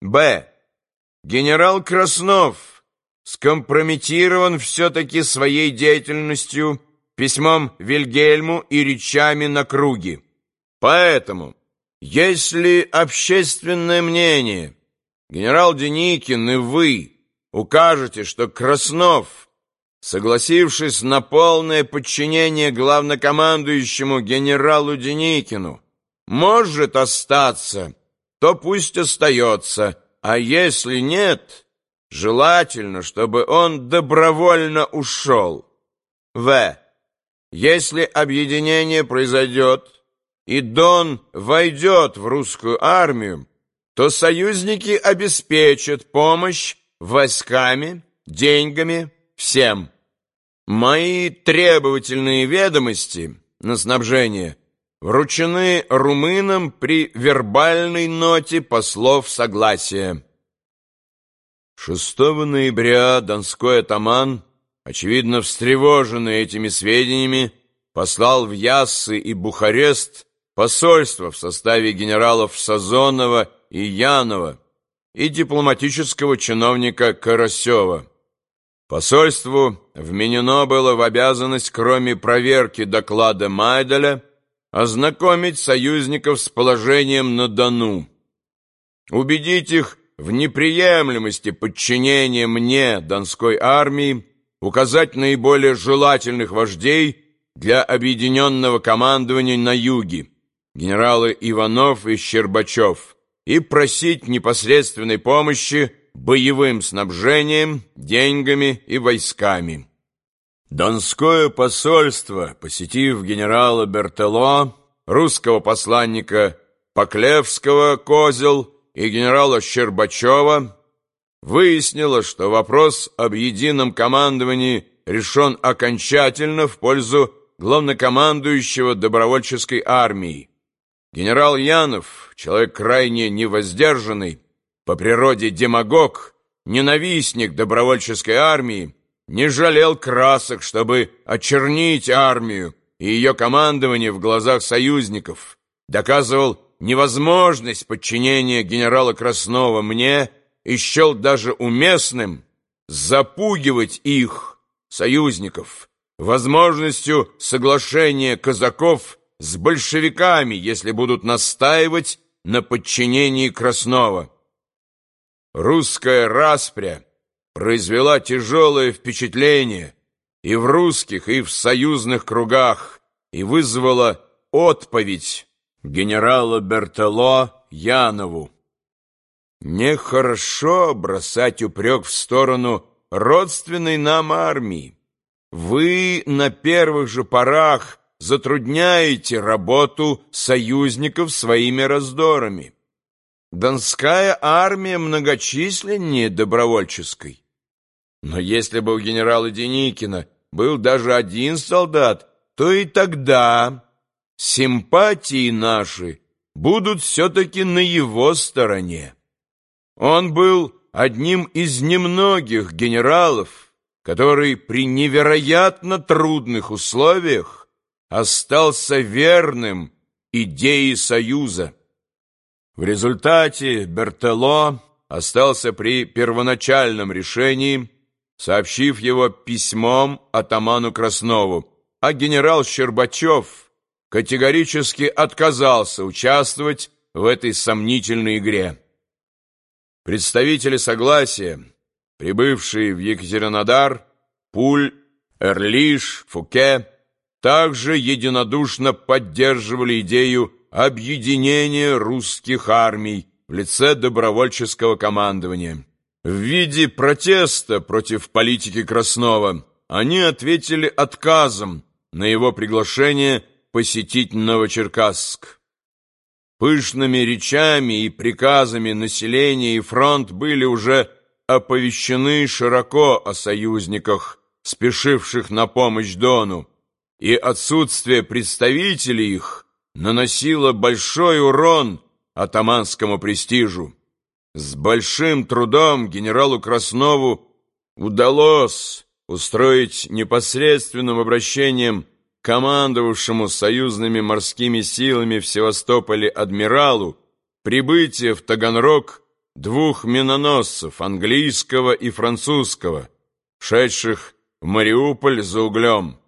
Б. Генерал Краснов скомпрометирован все-таки своей деятельностью, письмом Вильгельму и речами на круге. Поэтому, если общественное мнение, генерал Деникин и вы укажете, что Краснов, согласившись на полное подчинение главнокомандующему генералу Деникину, может остаться, то пусть остается, а если нет, желательно, чтобы он добровольно ушел. В. Если объединение произойдет, и Дон войдет в русскую армию, то союзники обеспечат помощь войсками, деньгами, всем. Мои требовательные ведомости на снабжение вручены румынам при вербальной ноте послов согласия. 6 ноября донской атаман, очевидно встревоженный этими сведениями, послал в Яссы и Бухарест посольство в составе генералов Сазонова и Янова и дипломатического чиновника Карасева. Посольству вменено было в обязанность, кроме проверки доклада Майделя, ознакомить союзников с положением на Дону, убедить их в неприемлемости подчинения мне, Донской армии, указать наиболее желательных вождей для объединенного командования на юге, генералы Иванов и Щербачев, и просить непосредственной помощи боевым снабжением, деньгами и войсками. Донское посольство, посетив генерала Бертело, русского посланника Поклевского Козел и генерала Щербачева, выяснило, что вопрос об едином командовании решен окончательно в пользу главнокомандующего добровольческой армии. Генерал Янов, человек крайне невоздержанный, по природе демагог, ненавистник добровольческой армии, не жалел красок, чтобы очернить армию и ее командование в глазах союзников, доказывал невозможность подчинения генерала Краснова мне и счел даже уместным запугивать их, союзников, возможностью соглашения казаков с большевиками, если будут настаивать на подчинении Краснова. Русская распря произвела тяжелое впечатление и в русских, и в союзных кругах, и вызвала отповедь генерала Бертело Янову. Нехорошо бросать упрек в сторону родственной нам армии. Вы на первых же порах затрудняете работу союзников своими раздорами. Донская армия многочисленнее добровольческой. Но если бы у генерала Деникина был даже один солдат, то и тогда симпатии наши будут все-таки на его стороне. Он был одним из немногих генералов, который при невероятно трудных условиях остался верным идее Союза. В результате Бертело остался при первоначальном решении, сообщив его письмом атаману Краснову, а генерал Щербачев категорически отказался участвовать в этой сомнительной игре. Представители согласия, прибывшие в Екатеринодар, Пуль, Эрлиш, Фуке, также единодушно поддерживали идею объединения русских армий в лице добровольческого командования. В виде протеста против политики Краснова они ответили отказом на его приглашение посетить Новочеркасск. Пышными речами и приказами населения и фронт были уже оповещены широко о союзниках, спешивших на помощь Дону, и отсутствие представителей их – наносила большой урон атаманскому престижу. С большим трудом генералу Краснову удалось устроить непосредственным обращением командовавшему союзными морскими силами в Севастополе адмиралу прибытие в Таганрог двух миноносцев, английского и французского, шедших в Мариуполь за углем.